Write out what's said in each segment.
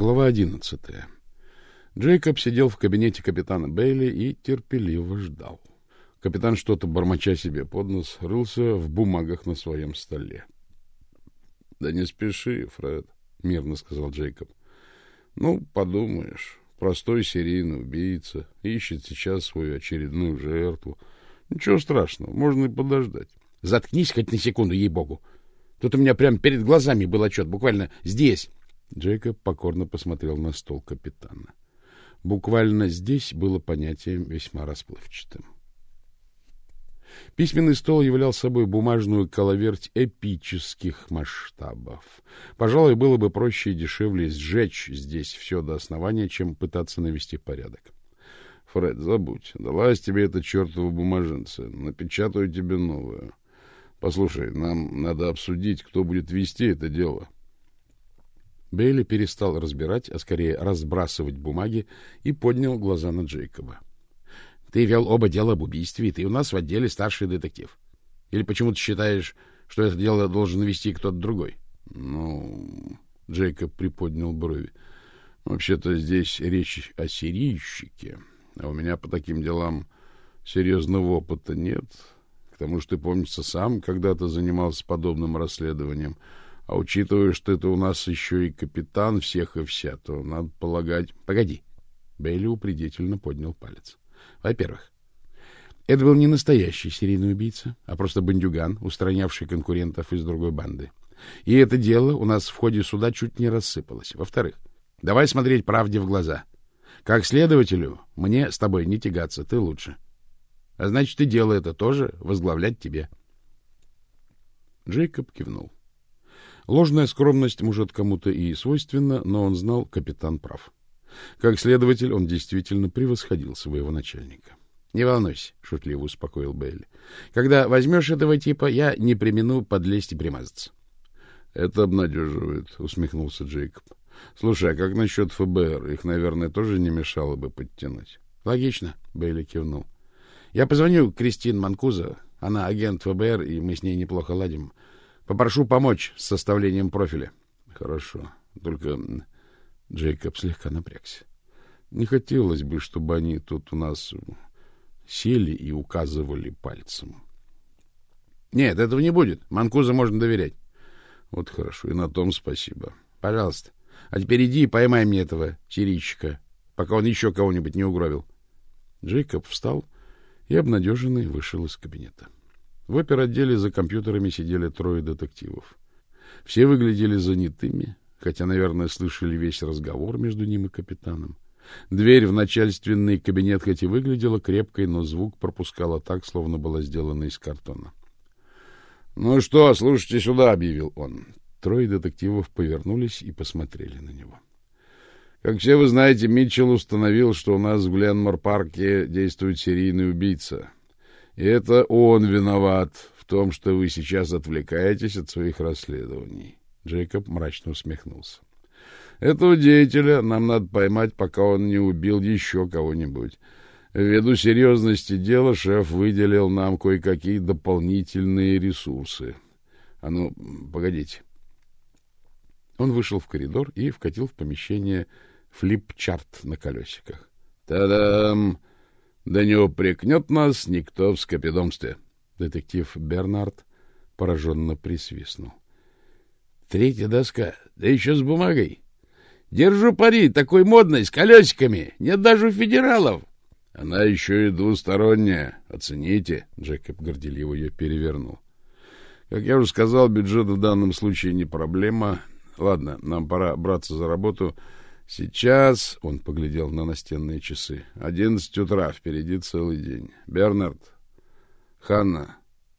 Глава одиннадцатая. Джейкоб сидел в кабинете капитана Бейли и терпеливо ждал. Капитан что-то бормоча себе под нос рылся в бумагах на своем столе. — Да не спеши, Фред, — мирно сказал Джейкоб. — Ну, подумаешь, простой серийный убийца ищет сейчас свою очередную жертву. Ничего страшного, можно и подождать. — Заткнись хоть на секунду, ей-богу. Тут у меня прямо перед глазами был отчет, буквально здесь. Джейкоб покорно посмотрел на стол капитана. Буквально здесь было понятием весьма расплывчатым. Письменный стол являл собой бумажную коловерть эпических масштабов. Пожалуй, было бы проще и дешевле сжечь здесь все до основания, чем пытаться навести порядок. Фред, забудь. Далась тебе эта чертова бумаженца. Напечатаю тебе новую. Послушай, нам надо обсудить, кто будет вести это дело. Бейли перестал разбирать, а скорее разбрасывать бумаги и поднял глаза на Джейкоба. Ты вел оба дела об убийстве, и ты у нас в отделе старший детектив. Или почему ты считаешь, что это дело должен вести кто-то другой? Ну, Джейкоб приподнял брови. Вообще-то здесь речь о серийщике, а у меня по таким делам серьезного опыта нет. К тому же ты, помнится, сам когда-то занимался подобным расследованием. А учитывая, что это у нас еще и капитан всех и вся, то надо полагать... Погоди. Бейли упредительно поднял палец. Во-первых, это был не настоящий серийный убийца, а просто бандюган, устранявший конкурентов из другой банды. И это дело у нас в ходе суда чуть не рассыпалось. Во-вторых, давай смотреть правде в глаза. Как следователю, мне с тобой не тягаться, ты лучше. А значит, и дело это тоже возглавлять тебе. Джейкоб кивнул. Ложная скромность, может, кому-то и свойственна, но он знал, капитан прав. Как следователь, он действительно превосходил своего начальника. — Не волнуйся, — шутливо успокоил Бейли. — Когда возьмешь этого типа, я не примену подлезть и примазаться. — Это обнадеживает, — усмехнулся Джейкоб. — Слушай, а как насчет ФБР? Их, наверное, тоже не мешало бы подтянуть. — Логично, — Бейли кивнул. — Я позвоню Кристин Манкуза. Она агент ФБР, и мы с ней неплохо ладим. Попрошу помочь с составлением профиля. — Хорошо. Только Джейкоб слегка напрягся. Не хотелось бы, чтобы они тут у нас сели и указывали пальцем. Нет, этого не будет. Манкуза можно доверять. Вот хорошо, и на том спасибо. Пожалуйста. А теперь иди и поймай мне этого чиричика, пока он еще кого-нибудь не угробил. Джейкоб встал и обнадеженный вышел из кабинета. В оперотделе за компьютерами сидели трое детективов. Все выглядели занятыми, хотя, наверное, слышали весь разговор между ним и капитаном. Дверь в начальственный кабинет хоть и выглядела крепкой, но звук пропускала так, словно была сделана из картона. — Ну что, слушайте сюда, — объявил он. Трое детективов повернулись и посмотрели на него. — Как все вы знаете, Митчелл установил, что у нас в Гленмор-парке действует серийный убийца. Это он виноват в том, что вы сейчас отвлекаетесь от своих расследований. Джейкоб мрачно усмехнулся. Этого деятеля нам надо поймать, пока он не убил еще кого-нибудь. Ввиду серьезности дела шеф выделил нам кое-какие дополнительные ресурсы. А ну, погодите. Он вышел в коридор и вкатил в помещение флип-чарт на колесиках. Та-дам! Да не упрекнет нас никто в скопидомстве. Детектив Бернард пораженно присвистнул. Третья доска, да еще с бумагой. Держу пари, такой модной, с колесиками. Нет даже у федералов. Она еще и двусторонняя. Оцените. Джекоб горделиво ее перевернул. Как я уже сказал, бюджет в данном случае не проблема. Ладно, нам пора браться за работу. Сейчас, он поглядел на настенные часы, одиннадцать утра, впереди целый день. Бернард, Ханна,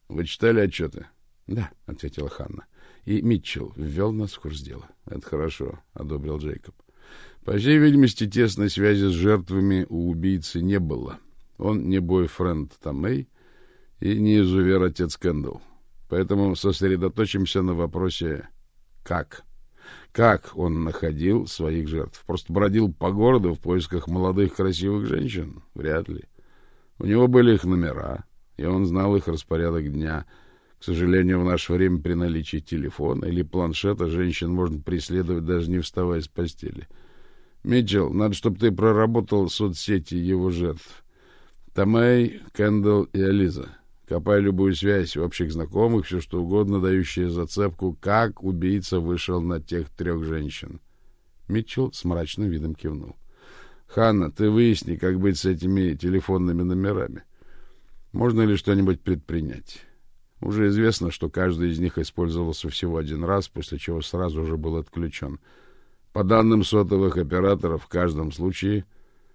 вы читали отчеты? — Да, — ответила Ханна и Митчелл ввел нас в курс дела. — Это хорошо, — одобрил Джейкоб. По всей видимости, тесной связи с жертвами у убийцы не было. Он не бойфренд Томей и не изувер отец Кэндалл. Поэтому сосредоточимся на вопросе «как?». Как он находил своих жертв? Просто бродил по городу в поисках молодых красивых женщин? Вряд ли. У него были их номера, и он знал их распорядок дня — к сожалению, в наше время при наличии телефона или планшета женщин можно преследовать, даже не вставая с постели. Митчелл, надо, чтобы ты проработал соцсети его жертв. Тамай, Кэндалл и Ализа. Копай любую связь, общих знакомых, все что угодно, дающее зацепку, как убийца вышел на тех трех женщин. Митчелл с мрачным видом кивнул. Ханна, ты выясни, как быть с этими телефонными номерами. Можно ли что-нибудь предпринять? Уже известно, что каждый из них использовался всего один раз, после чего сразу же был отключен. По данным сотовых операторов, в каждом случае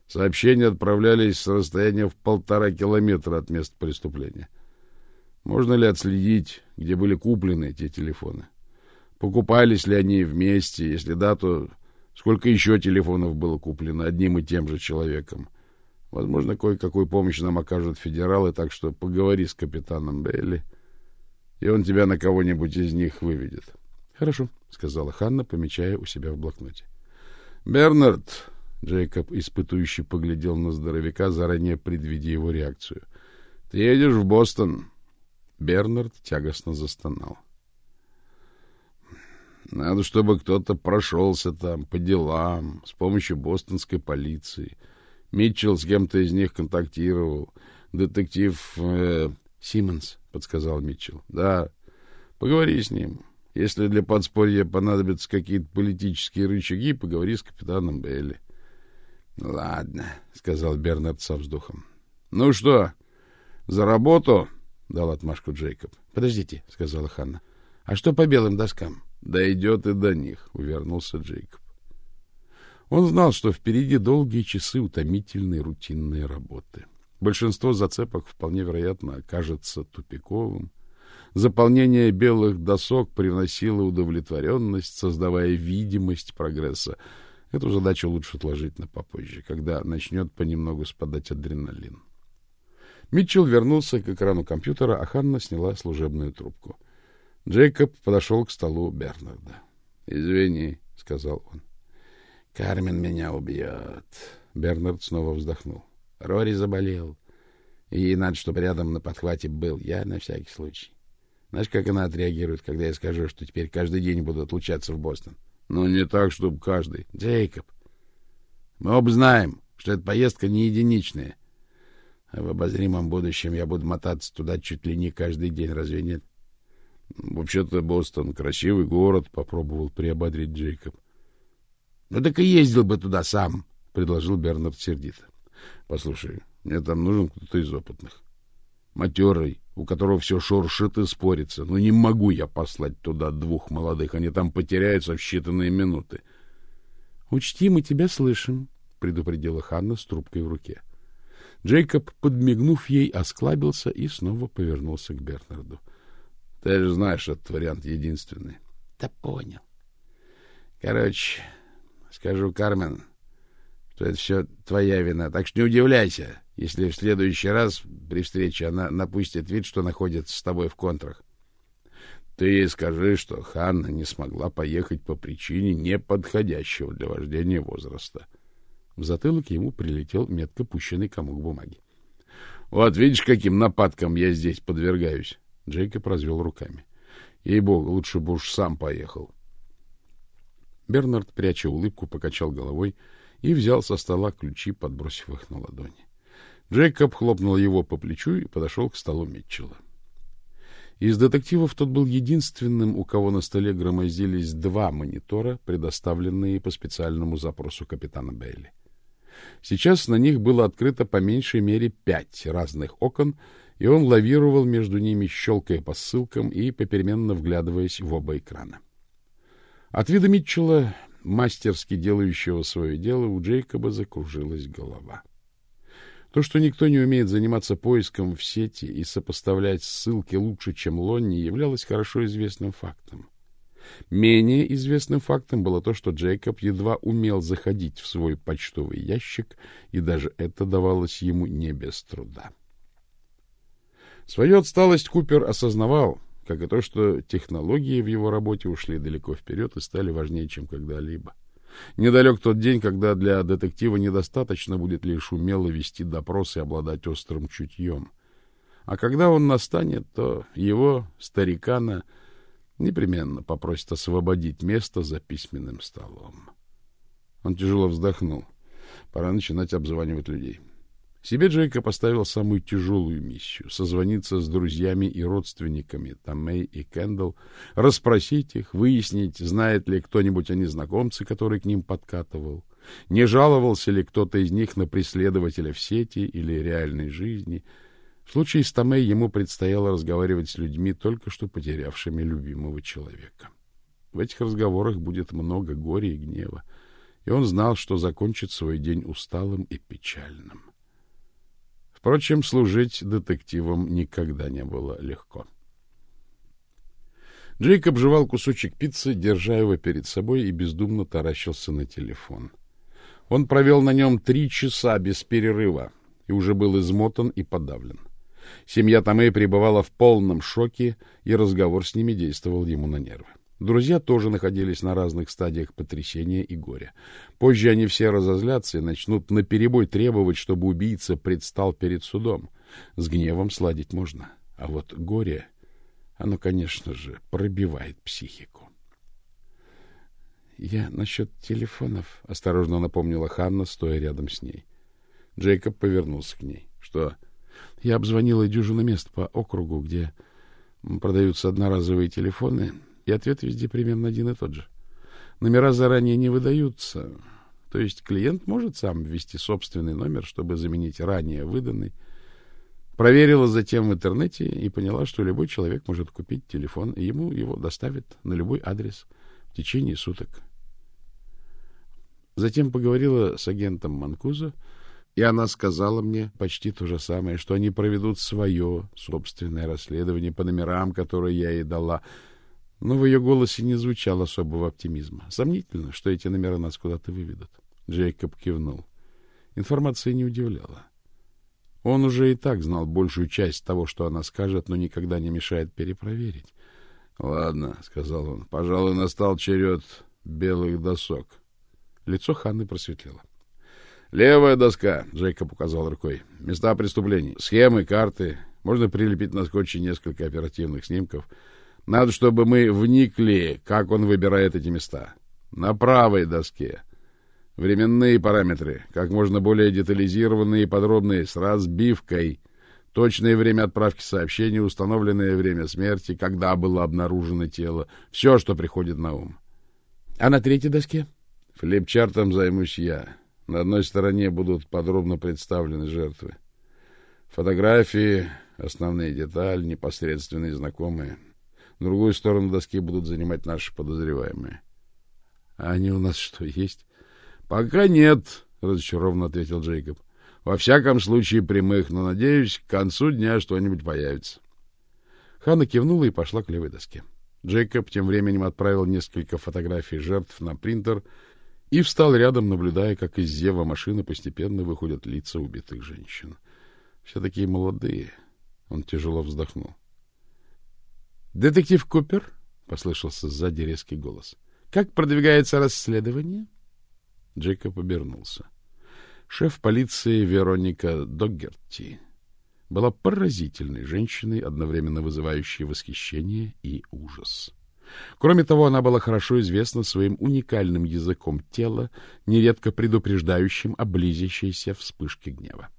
сообщения отправлялись с расстояния в полтора километра от места преступления. Можно ли отследить, где были куплены эти телефоны? Покупались ли они вместе? Если да, то сколько еще телефонов было куплено одним и тем же человеком? Возможно, кое-какую помощь нам окажут федералы, так что поговори с капитаном Белли, и он тебя на кого-нибудь из них выведет. — Хорошо, — сказала Ханна, помечая у себя в блокноте. — Бернард, — Джейкоб испытующе поглядел на здоровяка, заранее предвидя его реакцию, — ты едешь в Бостон. Бернард тягостно застонал. — Надо, чтобы кто-то прошелся там по делам с помощью бостонской полиции. Митчелл с кем-то из них контактировал. Детектив э, Симмонс, — подсказал Митчелл. — Да, поговори с ним. — если для подспорья понадобятся какие-то политические рычаги, поговори с капитаном Белли. — Ладно, — сказал Бернард со вздохом. — Ну что, за работу? — дал отмашку Джейкоб. — Подождите, — сказала Ханна. — А что по белым доскам? — Дойдет и до них, — увернулся Джейкоб. Он знал, что впереди долгие часы утомительной рутинной работы. Большинство зацепок вполне вероятно окажется тупиковым, Заполнение белых досок приносило удовлетворенность, создавая видимость прогресса. Эту задачу лучше отложить на попозже, когда начнет понемногу спадать адреналин. Митчелл вернулся к экрану компьютера, а Ханна сняла служебную трубку. Джейкоб подошел к столу Бернарда. — Извини, — сказал он. — Кармен меня убьет. Бернард снова вздохнул. Рори заболел. И надо, чтобы рядом на подхвате был я на всякий случай. Знаешь, как она отреагирует, когда я скажу, что теперь каждый день буду отлучаться в Бостон? Ну, не так, чтобы каждый. Джейкоб, мы оба знаем, что эта поездка не единичная. В обозримом будущем я буду мотаться туда чуть ли не каждый день, разве нет? Вообще-то Бостон — красивый город, — попробовал приободрить Джейкоб. — Ну так и ездил бы туда сам, — предложил Бернард сердито. — Послушай, мне там нужен кто-то из опытных. Матерый, у которого все шуршит и спорится. Ну, не могу я послать туда двух молодых, они там потеряются в считанные минуты. — Учти, мы тебя слышим, — предупредила Ханна с трубкой в руке. Джейкоб, подмигнув ей, осклабился и снова повернулся к Бернарду. — Ты же знаешь, этот вариант единственный. — Да понял. Короче, скажу Кармен, что это все твоя вина, так что не удивляйся если в следующий раз при встрече она напустит вид, что находится с тобой в контрах. Ты ей скажи, что Ханна не смогла поехать по причине неподходящего для вождения возраста. В затылок ему прилетел метко пущенный комок бумаги. — Вот видишь, каким нападкам я здесь подвергаюсь. Джейкоб развел руками. — Ей-богу, лучше бы уж сам поехал. Бернард, пряча улыбку, покачал головой и взял со стола ключи, подбросив их на ладони. Джейкоб хлопнул его по плечу и подошел к столу Митчелла. Из детективов тот был единственным, у кого на столе громоздились два монитора, предоставленные по специальному запросу капитана Бейли. Сейчас на них было открыто по меньшей мере пять разных окон, и он лавировал между ними, щелкая по ссылкам и попеременно вглядываясь в оба экрана. От вида Митчелла, мастерски делающего свое дело, у Джейкоба закружилась голова. — то, что никто не умеет заниматься поиском в сети и сопоставлять ссылки лучше, чем Лонни, являлось хорошо известным фактом. Менее известным фактом было то, что Джейкоб едва умел заходить в свой почтовый ящик, и даже это давалось ему не без труда. Свою отсталость Купер осознавал, как и то, что технологии в его работе ушли далеко вперед и стали важнее, чем когда-либо. — Недалек тот день, когда для детектива недостаточно будет лишь умело вести допрос и обладать острым чутьем. А когда он настанет, то его, старикана, непременно попросят освободить место за письменным столом. Он тяжело вздохнул. Пора начинать обзванивать людей. Себе Джейка поставил самую тяжелую миссию — созвониться с друзьями и родственниками Томей и Кэндалл, расспросить их, выяснить, знает ли кто-нибудь о незнакомце, который к ним подкатывал, не жаловался ли кто-то из них на преследователя в сети или реальной жизни. В случае с Томей ему предстояло разговаривать с людьми, только что потерявшими любимого человека. В этих разговорах будет много горя и гнева, и он знал, что закончит свой день усталым и печальным. Впрочем, служить детективом никогда не было легко. Джейкоб жевал кусочек пиццы, держа его перед собой, и бездумно таращился на телефон. Он провел на нем три часа без перерыва и уже был измотан и подавлен. Семья Томей пребывала в полном шоке, и разговор с ними действовал ему на нервы. Друзья тоже находились на разных стадиях потрясения и горя. Позже они все разозлятся и начнут наперебой требовать, чтобы убийца предстал перед судом. С гневом сладить можно, а вот горе, оно, конечно же, пробивает психику. — Я насчет телефонов, — осторожно напомнила Ханна, стоя рядом с ней. Джейкоб повернулся к ней. — Что? — Я обзвонила дюжину мест по округу, где продаются одноразовые телефоны, и ответ везде примерно один и тот же. Номера заранее не выдаются. То есть клиент может сам ввести собственный номер, чтобы заменить ранее выданный. Проверила затем в интернете и поняла, что любой человек может купить телефон, и ему его доставят на любой адрес в течение суток. Затем поговорила с агентом Манкуза, и она сказала мне почти то же самое, что они проведут свое собственное расследование по номерам, которые я ей дала — но в ее голосе не звучало особого оптимизма. Сомнительно, что эти номера нас куда-то выведут. Джейкоб кивнул. Информация не удивляла. Он уже и так знал большую часть того, что она скажет, но никогда не мешает перепроверить. — Ладно, — сказал он, — пожалуй, настал черед белых досок. Лицо Ханны просветлело. — Левая доска, — Джейкоб указал рукой. — Места преступлений, схемы, карты. Можно прилепить на скотче несколько оперативных снимков — надо, чтобы мы вникли, как он выбирает эти места. На правой доске. Временные параметры, как можно более детализированные и подробные, с разбивкой. Точное время отправки сообщения, установленное время смерти, когда было обнаружено тело. Все, что приходит на ум. А на третьей доске? Флипчартом займусь я. На одной стороне будут подробно представлены жертвы. Фотографии, основные детали, непосредственные знакомые. Другую сторону доски будут занимать наши подозреваемые. — А они у нас что, есть? — Пока нет, — разочарованно ответил Джейкоб. — Во всяком случае прямых, но, надеюсь, к концу дня что-нибудь появится. Ханна кивнула и пошла к левой доске. Джейкоб тем временем отправил несколько фотографий жертв на принтер и встал рядом, наблюдая, как из зева машины постепенно выходят лица убитых женщин. Все такие молодые. Он тяжело вздохнул. Детектив Купер, послышался сзади резкий голос. Как продвигается расследование? Джейкоб обернулся. Шеф полиции Вероника Доггерти была поразительной женщиной, одновременно вызывающей восхищение и ужас. Кроме того, она была хорошо известна своим уникальным языком тела, нередко предупреждающим о близящейся вспышке гнева.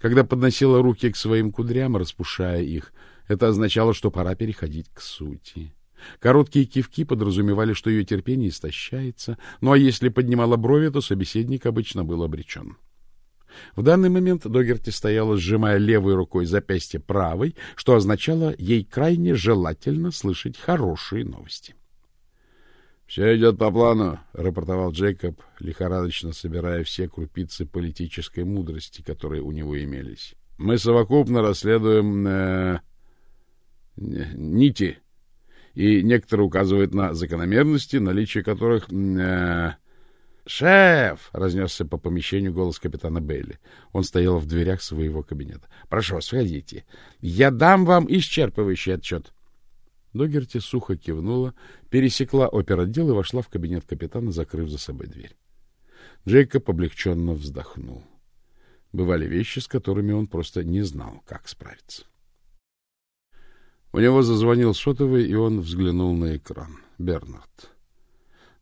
Когда подносила руки к своим кудрям, распушая их, это означало, что пора переходить к сути. Короткие кивки подразумевали, что ее терпение истощается, ну а если поднимала брови, то собеседник обычно был обречен. В данный момент Догерти стояла, сжимая левой рукой запястье правой, что означало, ей крайне желательно слышать хорошие новости. — Все идет по плану, — рапортовал Джейкоб, лихорадочно собирая все крупицы политической мудрости, которые у него имелись. — Мы совокупно расследуем... Э нити, и некоторые указывают на закономерности, наличие которых... Э, «Шеф!» — разнесся по помещению голос капитана Бейли. Он стоял в дверях своего кабинета. «Прошу, сходите. Я дам вам исчерпывающий отчет». Догерти сухо кивнула, пересекла оперотдел и вошла в кабинет капитана, закрыв за собой дверь. Джейкоб облегченно вздохнул. Бывали вещи, с которыми он просто не знал, как справиться. У него зазвонил сотовый, и он взглянул на экран. Бернард.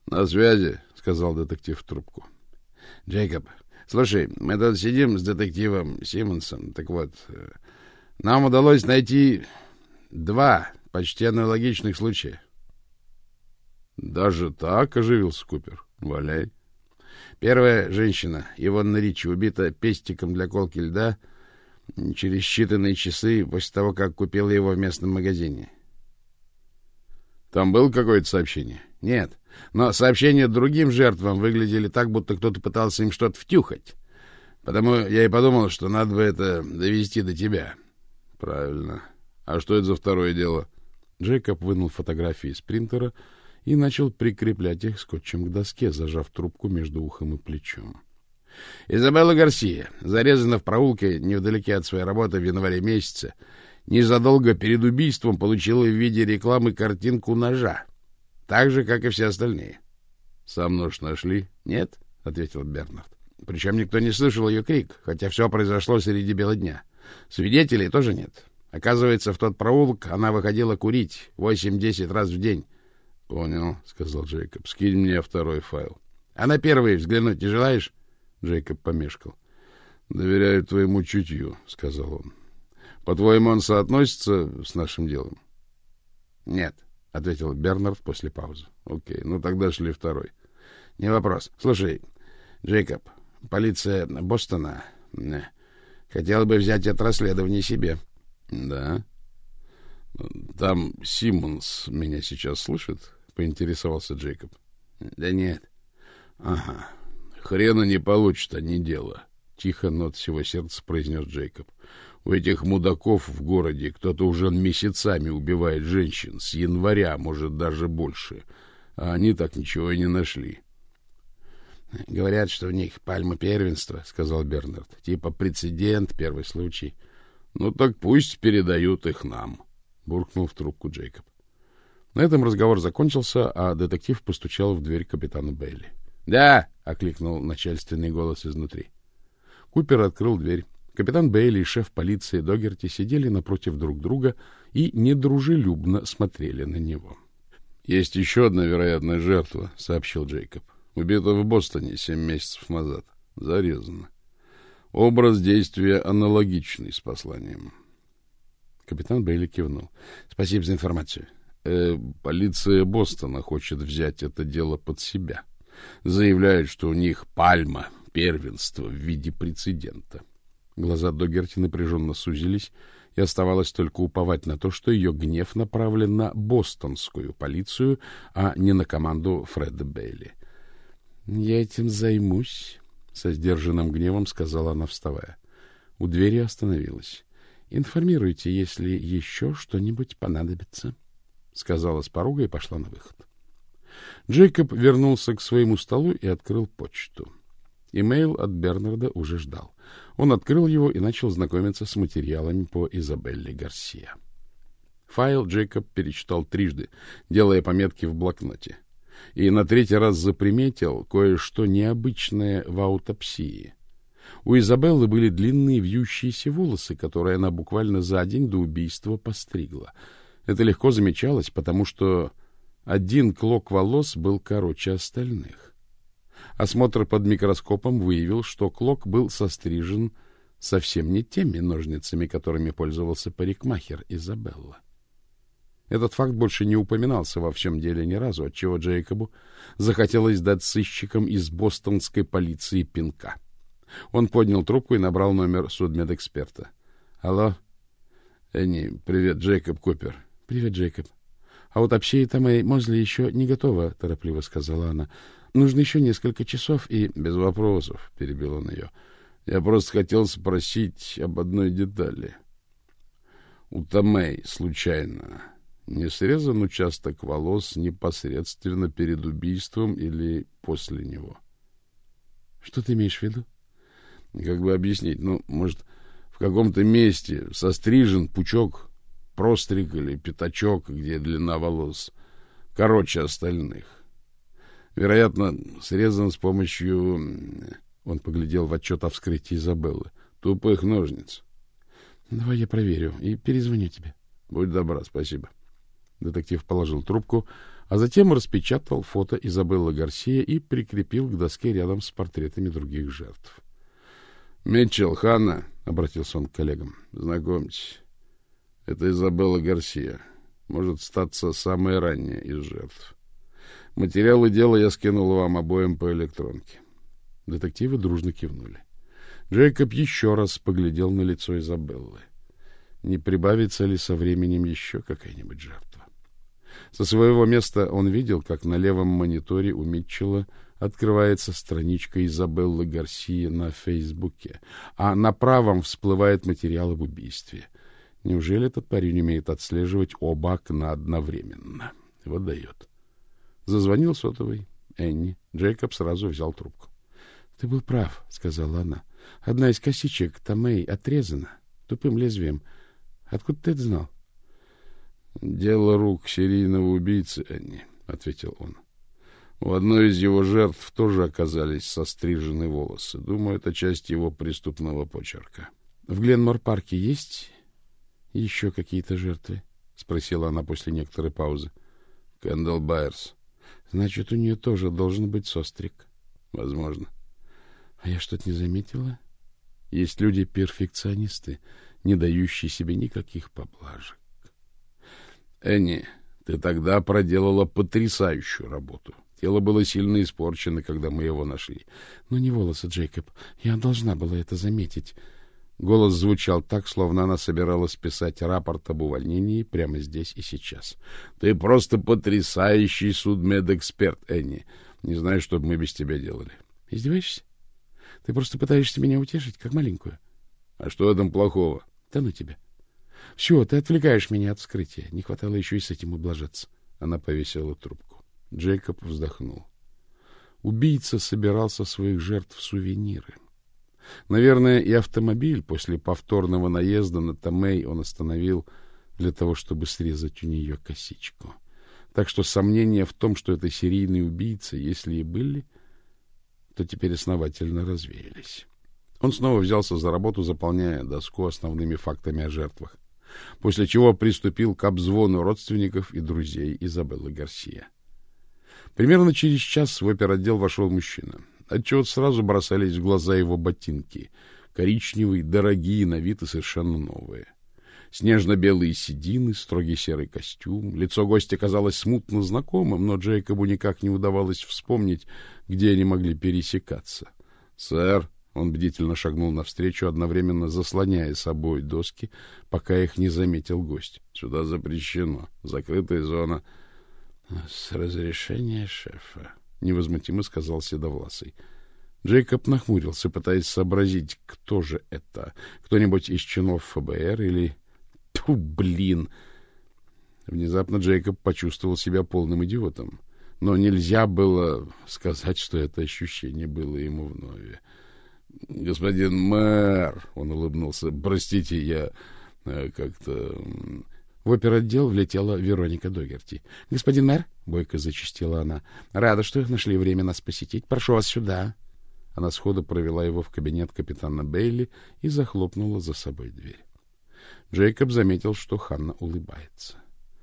— На связи, — сказал детектив в трубку. — Джейкоб, слушай, мы тут сидим с детективом Симмонсом. Так вот, э, нам удалось найти два почти аналогичных случая. — Даже так? — оживился Купер. — Валяй. Первая женщина, Ивонна Ричи, убита пестиком для колки льда через считанные часы после того, как купила его в местном магазине. Там было какое-то сообщение? Нет. Но сообщения другим жертвам выглядели так, будто кто-то пытался им что-то втюхать. Потому я и подумал, что надо бы это довести до тебя. Правильно. А что это за второе дело? Джейкоб вынул фотографии из принтера и начал прикреплять их скотчем к доске, зажав трубку между ухом и плечом. Изабелла Гарсия зарезана в проулке невдалеке от своей работы в январе месяце. Незадолго перед убийством получила в виде рекламы картинку ножа, так же, как и все остальные. — Сам нож нашли? — Нет, — ответил Бернард. Причем никто не слышал ее крик, хотя все произошло среди бела дня. Свидетелей тоже нет. Оказывается, в тот проулок она выходила курить восемь-десять раз в день. — Понял, — сказал Джейкоб. — Скинь мне второй файл. — А на первый взглянуть не желаешь? Джейкоб помешкал. — Доверяю твоему чутью, — сказал он. — По-твоему, он соотносится с нашим делом? — Нет, — ответил Бернард после паузы. — Окей, ну тогда шли второй. — Не вопрос. Слушай, Джейкоб, полиция Бостона э, хотела бы взять это расследование себе. — Да. — Там Симмонс меня сейчас слышит? — поинтересовался Джейкоб. — Да нет. — Ага. Хрена не получит, а не дело. Тихо, но от всего сердца произнес Джейкоб. У этих мудаков в городе кто-то уже месяцами убивает женщин, с января, может, даже больше. А они так ничего и не нашли. — Говорят, что у них пальма первенства, — сказал Бернард. — Типа прецедент, первый случай. — Ну так пусть передают их нам, — буркнул в трубку Джейкоб. На этом разговор закончился, а детектив постучал в дверь капитана Бейли. «Да!» — окликнул начальственный голос изнутри. Купер открыл дверь. Капитан Бейли и шеф полиции Догерти сидели напротив друг друга и недружелюбно смотрели на него. — Есть еще одна вероятная жертва, — сообщил Джейкоб. — Убита в Бостоне семь месяцев назад. Зарезана. Образ действия аналогичный с посланием. Капитан Бейли кивнул. — Спасибо за информацию. Э, полиция Бостона хочет взять это дело под себя. — Заявляют, что у них пальма первенства в виде прецедента. Глаза Догерти напряженно сузились, и оставалось только уповать на то, что ее гнев направлен на бостонскую полицию, а не на команду Фреда Бейли. — Я этим займусь, — со сдержанным гневом сказала она, вставая. У двери остановилась. — Информируйте, если еще что-нибудь понадобится, — сказала с порога и пошла на выход. — Джейкоб вернулся к своему столу и открыл почту. Имейл от Бернарда уже ждал. Он открыл его и начал знакомиться с материалами по Изабелле Гарсия. Файл Джейкоб перечитал трижды, делая пометки в блокноте. И на третий раз заприметил кое-что необычное в аутопсии. У Изабеллы были длинные вьющиеся волосы, которые она буквально за день до убийства постригла. Это легко замечалось, потому что один клок волос был короче остальных. Осмотр под микроскопом выявил, что клок был сострижен совсем не теми ножницами, которыми пользовался парикмахер Изабелла. Этот факт больше не упоминался во всем деле ни разу, отчего Джейкобу захотелось дать сыщикам из бостонской полиции пинка. Он поднял трубку и набрал номер судмедэксперта. — Алло? — Энни, привет, Джейкоб Купер. — Привет, Джейкоб. — А вот общей-то моей Мозли еще не готова, — торопливо сказала она. — Нужно еще несколько часов и... — Без вопросов, — перебил он ее. — Я просто хотел спросить об одной детали. У Томей случайно не срезан участок волос непосредственно перед убийством или после него? — Что ты имеешь в виду? — Как бы объяснить? Ну, может, в каком-то месте сострижен пучок простриг или пятачок, где длина волос короче остальных. Вероятно, срезан с помощью... Он поглядел в отчет о вскрытии Изабеллы. Тупых ножниц. Давай я проверю и перезвоню тебе. Будь добра, спасибо. Детектив положил трубку, а затем распечатал фото Изабеллы Гарсия и прикрепил к доске рядом с портретами других жертв. — Митчелл, Ханна, — обратился он к коллегам, — знакомьтесь, это Изабелла Гарсия, может статься самая ранняя из жертв. Материалы дела я скинул вам обоим по электронке. Детективы дружно кивнули. Джейкоб еще раз поглядел на лицо Изабеллы. Не прибавится ли со временем еще какая-нибудь жертва? Со своего места он видел, как на левом мониторе у Митчелла открывается страничка Изабеллы Гарсии на Фейсбуке, а на правом всплывает материал об убийстве. Неужели этот парень умеет отслеживать оба окна одновременно? Вот дает. Зазвонил сотовый. Энни. Джейкоб сразу взял трубку. — Ты был прав, — сказала она. — Одна из косичек Томей отрезана тупым лезвием. Откуда ты это знал? — Дело рук серийного убийцы, Энни, — ответил он. У одной из его жертв тоже оказались сострижены волосы. Думаю, это часть его преступного почерка. — В Гленмор-парке есть еще какие-то жертвы? — спросила она после некоторой паузы. — Кэндалл Байерс. — Значит, у нее тоже должен быть состриг. — Возможно. — А я что-то не заметила? Есть люди-перфекционисты, не дающие себе никаких поблажек. — Энни, ты тогда проделала потрясающую работу. Тело было сильно испорчено, когда мы его нашли. — Но не волосы, Джейкоб. Я должна была это заметить. Голос звучал так, словно она собиралась писать рапорт об увольнении прямо здесь и сейчас. — Ты просто потрясающий судмедэксперт, Энни. Не знаю, что бы мы без тебя делали. — Издеваешься? Ты просто пытаешься меня утешить, как маленькую. — А что в этом плохого? — Да ну тебя. — Все, ты отвлекаешь меня от вскрытия. Не хватало еще и с этим ублажаться. Она повесила трубку. Джейкоб вздохнул. Убийца собирался своих жертв сувениры. Наверное, и автомобиль после повторного наезда на Томей он остановил для того, чтобы срезать у нее косичку. Так что сомнения в том, что это серийный убийца, если и были, то теперь основательно развеялись. Он снова взялся за работу, заполняя доску основными фактами о жертвах, после чего приступил к обзвону родственников и друзей Изабеллы Гарсия. Примерно через час в оперотдел вошел мужчина — отчего сразу бросались в глаза его ботинки, коричневые, дорогие на вид и совершенно новые. Снежно-белые седины, строгий серый костюм. Лицо гостя казалось смутно знакомым, но Джейкобу никак не удавалось вспомнить, где они могли пересекаться. — Сэр, он бдительно шагнул навстречу, одновременно заслоняя собой доски, пока их не заметил гость. — Сюда запрещено. Закрытая зона. — С разрешения шефа, невозмутимо сказал Седовласый. Джейкоб нахмурился, пытаясь сообразить, кто же это. Кто-нибудь из чинов ФБР или... Ту, блин! Внезапно Джейкоб почувствовал себя полным идиотом. Но нельзя было сказать, что это ощущение было ему вновь. — Господин мэр, — он улыбнулся, — простите, я э, как-то... В оперотдел влетела Вероника Догерти. — Господин мэр, — бойко зачастила она, — рада, что нашли время нас посетить. Прошу вас сюда. Она сходу провела его в кабинет капитана Бейли и захлопнула за собой дверь. Джейкоб заметил, что Ханна улыбается.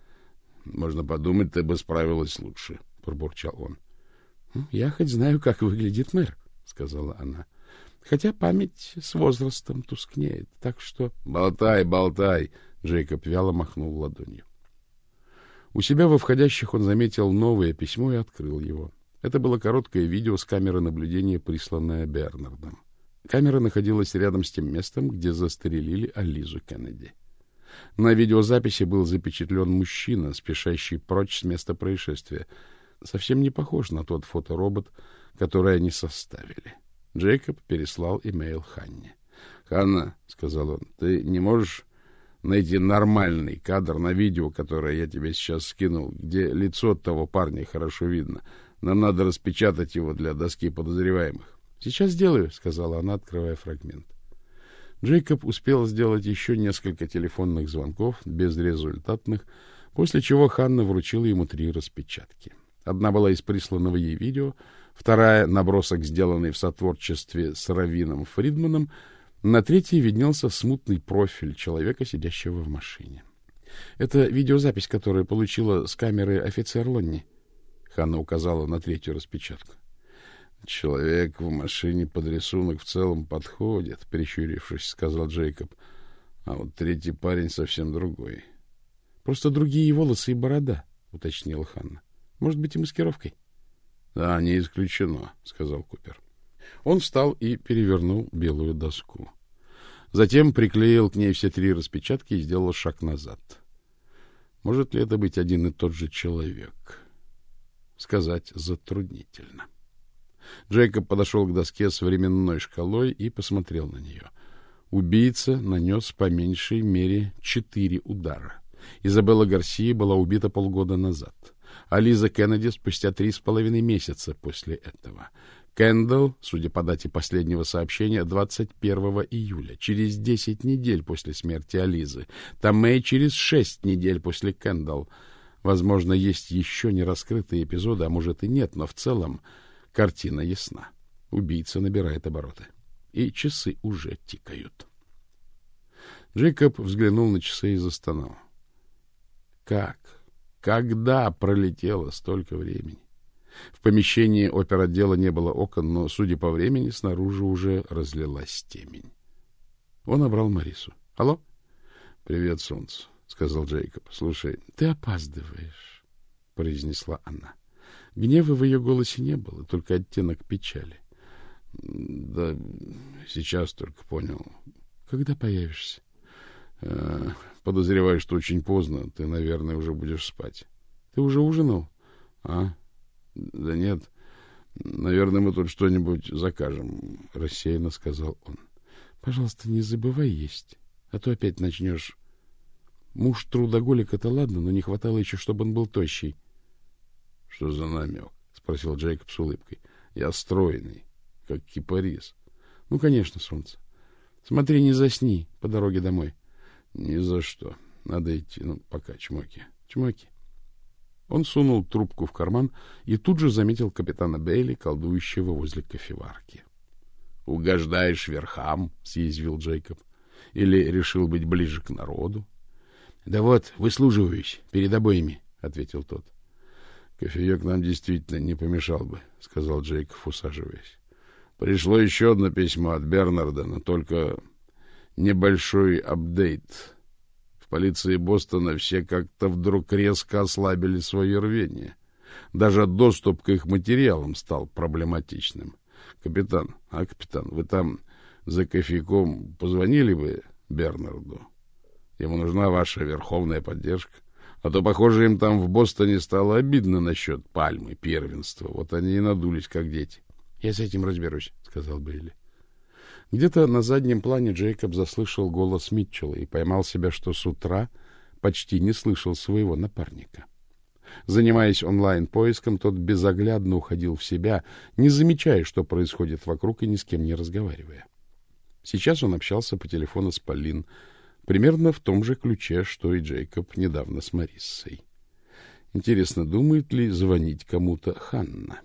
— Можно подумать, ты бы справилась лучше, — пробурчал он. — Я хоть знаю, как выглядит мэр, — сказала она. — Хотя память с возрастом тускнеет, так что... — Болтай, болтай! — Джейкоб вяло махнул ладонью. У себя во входящих он заметил новое письмо и открыл его. Это было короткое видео с камеры наблюдения, присланное Бернардом. Камера находилась рядом с тем местом, где застрелили Ализу Кеннеди. На видеозаписи был запечатлен мужчина, спешащий прочь с места происшествия. Совсем не похож на тот фоторобот, который они составили. Джейкоб переслал имейл Ханне. — Ханна, — сказал он, — ты не можешь найти нормальный кадр на видео, которое я тебе сейчас скинул, где лицо того парня хорошо видно. Нам надо распечатать его для доски подозреваемых. — Сейчас сделаю, — сказала она, открывая фрагмент. Джейкоб успел сделать еще несколько телефонных звонков, безрезультатных, после чего Ханна вручила ему три распечатки. Одна была из присланного ей видео, вторая — набросок, сделанный в сотворчестве с Равином Фридманом, на третьей виднелся смутный профиль человека, сидящего в машине. — Это видеозапись, которую получила с камеры офицер Лонни, Ханна указала на третью распечатку. Человек в машине под рисунок в целом подходит, прищурившись, сказал Джейкоб. А вот третий парень совсем другой. Просто другие волосы и борода, уточнила Ханна. Может быть, и маскировкой? Да, не исключено, сказал Купер. Он встал и перевернул белую доску. Затем приклеил к ней все три распечатки и сделал шаг назад. Может ли это быть один и тот же человек? Сказать затруднительно. Джейкоб подошел к доске с временной шкалой и посмотрел на нее. Убийца нанес по меньшей мере четыре удара. Изабелла Гарсия была убита полгода назад, а Лиза Кеннеди спустя три с половиной месяца после этого. Кэндалл, судя по дате последнего сообщения, 21 июля, через 10 недель после смерти Ализы. Томей через 6 недель после Кэндалл. Возможно, есть еще не раскрытые эпизоды, а может и нет, но в целом картина ясна. Убийца набирает обороты. И часы уже тикают. Джейкоб взглянул на часы и застонал. Как? Когда пролетело столько времени? В помещении оперотдела не было окон, но, судя по времени, снаружи уже разлилась темень. Он набрал Марису. — Алло? — Привет, солнце, — сказал Джейкоб. — Слушай, ты опаздываешь, — произнесла она. Гнева в ее голосе не было, только оттенок печали. — Да сейчас только понял. — Когда появишься? Э, — Подозреваю, что очень поздно. Ты, наверное, уже будешь спать. — Ты уже ужинал? — А? Да нет. Наверное, мы тут что-нибудь закажем, рассеянно сказал он. Пожалуйста, не забывай есть, а то опять начнешь. Муж трудоголик это ладно, но не хватало еще, чтобы он был тощий. Что за намек? спросил Джейкоб с улыбкой. Я стройный, как кипарис. Ну, конечно, солнце. Смотри, не засни по дороге домой. Ни за что. Надо идти. Ну, пока, чмоки. Чмоки. Он сунул трубку в карман и тут же заметил капитана Бейли, колдующего возле кофеварки. — Угождаешь верхам, — съязвил Джейкоб. — Или решил быть ближе к народу? — Да вот, выслуживаюсь перед обоими, — ответил тот. — Кофеек нам действительно не помешал бы, — сказал Джейкоб, усаживаясь. Пришло еще одно письмо от Бернарда, но только небольшой апдейт полиции Бостона все как-то вдруг резко ослабили свое рвение. Даже доступ к их материалам стал проблематичным. Капитан, а, капитан, вы там за кофейком позвонили бы Бернарду? Ему нужна ваша верховная поддержка. А то, похоже, им там в Бостоне стало обидно насчет пальмы, первенства. Вот они и надулись, как дети. — Я с этим разберусь, — сказал Бейли. Где-то на заднем плане Джейкоб заслышал голос Митчелла и поймал себя, что с утра почти не слышал своего напарника. Занимаясь онлайн-поиском, тот безоглядно уходил в себя, не замечая, что происходит вокруг и ни с кем не разговаривая. Сейчас он общался по телефону с Полин, примерно в том же ключе, что и Джейкоб недавно с Мариссой. Интересно, думает ли звонить кому-то Ханна?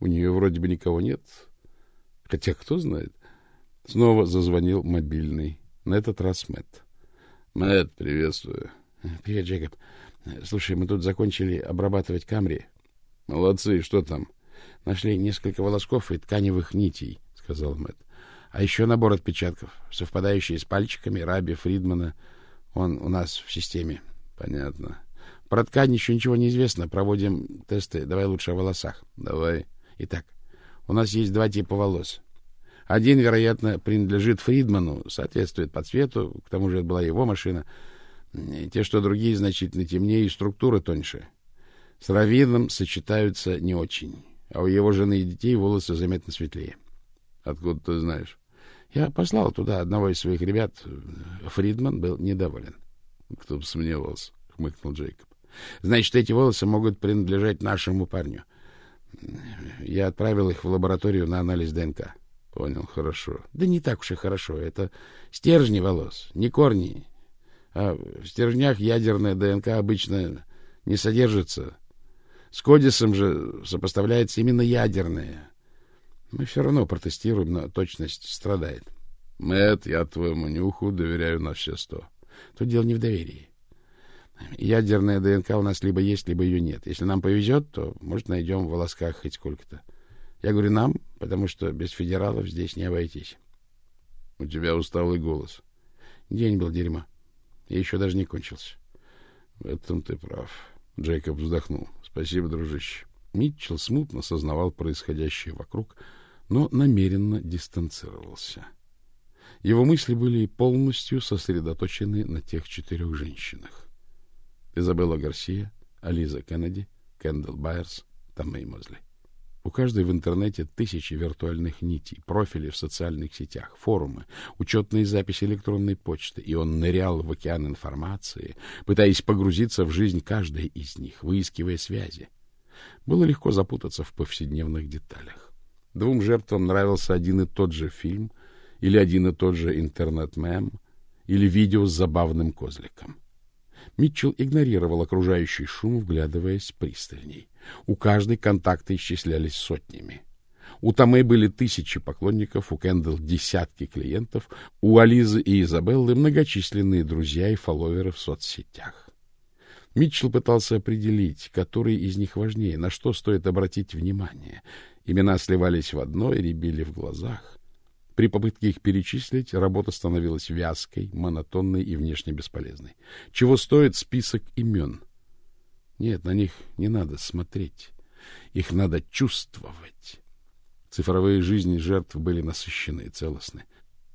У нее вроде бы никого нет. Хотя кто знает. Снова зазвонил мобильный. На этот раз Мэтт. Мэтт, приветствую. Привет, Джейкоб. Слушай, мы тут закончили обрабатывать камри. Молодцы, что там? Нашли несколько волосков и тканевых нитей, сказал Мэтт. А еще набор отпечатков, совпадающие с пальчиками Раби Фридмана. Он у нас в системе. Понятно. Про ткань еще ничего не известно. Проводим тесты. Давай лучше о волосах. Давай. Итак, у нас есть два типа волос. Один, вероятно, принадлежит Фридману, соответствует по цвету, к тому же это была его машина. Те, что другие, значительно темнее и структура тоньше. С Равином сочетаются не очень, а у его жены и детей волосы заметно светлее. Откуда ты знаешь? Я послал туда одного из своих ребят. Фридман был недоволен. Кто бы сомневался, хмыкнул Джейкоб. Значит, эти волосы могут принадлежать нашему парню. Я отправил их в лабораторию на анализ ДНК. Понял, хорошо. Да не так уж и хорошо. Это стержни волос, не корни. А в стержнях ядерная ДНК обычно не содержится. С кодисом же сопоставляется именно ядерная. Мы все равно протестируем, но точность страдает. Мэтт, я твоему нюху доверяю на все сто. Тут дело не в доверии. Ядерная ДНК у нас либо есть, либо ее нет. Если нам повезет, то, может, найдем в волосках хоть сколько-то. Я говорю нам, потому что без федералов здесь не обойтись. У тебя усталый голос. День был дерьмо. И еще даже не кончился. В этом ты прав. Джейкоб вздохнул. Спасибо, дружище. Митчелл смутно сознавал происходящее вокруг, но намеренно дистанцировался. Его мысли были полностью сосредоточены на тех четырех женщинах. Изабелла Гарсия, Ализа Кеннеди, Кендалл Байерс, Томей Мозли. У каждой в интернете тысячи виртуальных нитей, профили в социальных сетях, форумы, учетные записи электронной почты, и он нырял в океан информации, пытаясь погрузиться в жизнь каждой из них, выискивая связи. Было легко запутаться в повседневных деталях. Двум жертвам нравился один и тот же фильм, или один и тот же интернет-мем, или видео с забавным козликом. Митчелл игнорировал окружающий шум, вглядываясь пристальней. У каждой контакты исчислялись сотнями. У Томей были тысячи поклонников, у Кэндалл десятки клиентов, у Ализы и Изабеллы многочисленные друзья и фолловеры в соцсетях. Митчелл пытался определить, который из них важнее, на что стоит обратить внимание. Имена сливались в одно и рябили в глазах. При попытке их перечислить работа становилась вязкой, монотонной и внешне бесполезной. Чего стоит список имен? Нет, на них не надо смотреть. Их надо чувствовать. Цифровые жизни жертв были насыщены и целостны.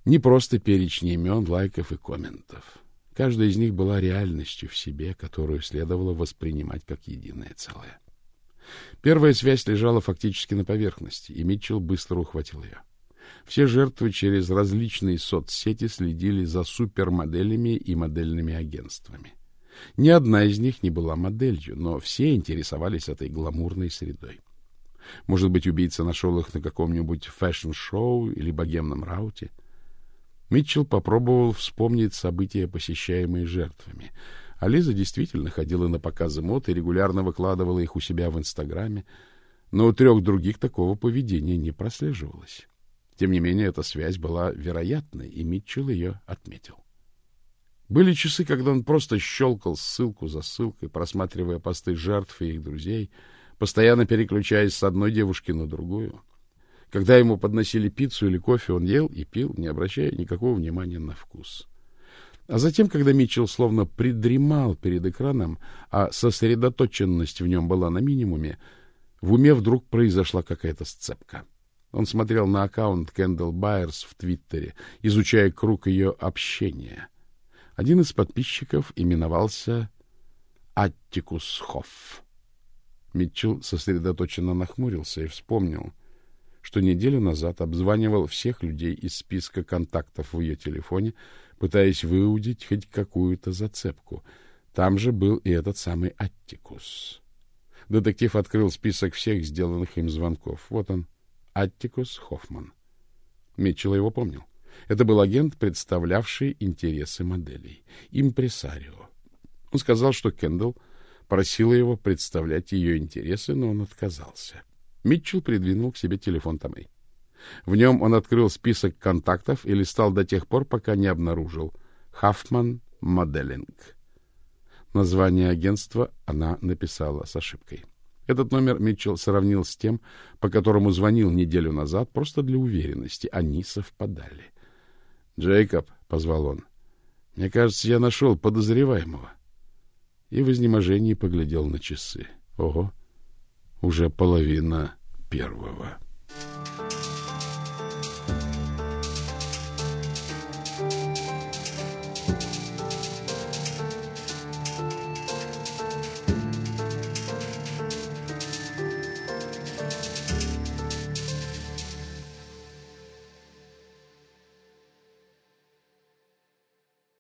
Не просто перечни имен, лайков и комментов. Каждая из них была реальностью в себе, которую следовало воспринимать как единое целое. Первая связь лежала фактически на поверхности, и Митчелл быстро ухватил ее. Все жертвы через различные соцсети следили за супермоделями и модельными агентствами. Ни одна из них не была моделью, но все интересовались этой гламурной средой. Может быть, убийца нашел их на каком-нибудь фэшн-шоу или богемном рауте. Митчелл попробовал вспомнить события, посещаемые жертвами. А действительно ходила на показы мод и регулярно выкладывала их у себя в Инстаграме, но у трех других такого поведения не прослеживалось. Тем не менее, эта связь была вероятной, и Митчелл ее отметил. Были часы, когда он просто щелкал ссылку за ссылкой, просматривая посты жертв и их друзей, постоянно переключаясь с одной девушки на другую. Когда ему подносили пиццу или кофе, он ел и пил, не обращая никакого внимания на вкус. А затем, когда Митчелл словно придремал перед экраном, а сосредоточенность в нем была на минимуме, в уме вдруг произошла какая-то сцепка. Он смотрел на аккаунт Кендалл Байерс в Твиттере, изучая круг ее общения. Один из подписчиков именовался Аттикус Хофф. Митчелл сосредоточенно нахмурился и вспомнил, что неделю назад обзванивал всех людей из списка контактов в ее телефоне, пытаясь выудить хоть какую-то зацепку. Там же был и этот самый Аттикус. Детектив открыл список всех сделанных им звонков. Вот он, Аттикус Хоффман. Митчелл его помнил. Это был агент, представлявший интересы моделей, импресарио. Он сказал, что Кендалл просила его представлять ее интересы, но он отказался. Митчелл придвинул к себе телефон Томей. В нем он открыл список контактов и листал до тех пор, пока не обнаружил «Хаффман Моделинг». Название агентства она написала с ошибкой. Этот номер Митчелл сравнил с тем, по которому звонил неделю назад, просто для уверенности. Они совпадали. «Джейкоб», — позвал он, — «мне кажется, я нашел подозреваемого». И в изнеможении поглядел на часы. Ого, уже половина первого. Thank you.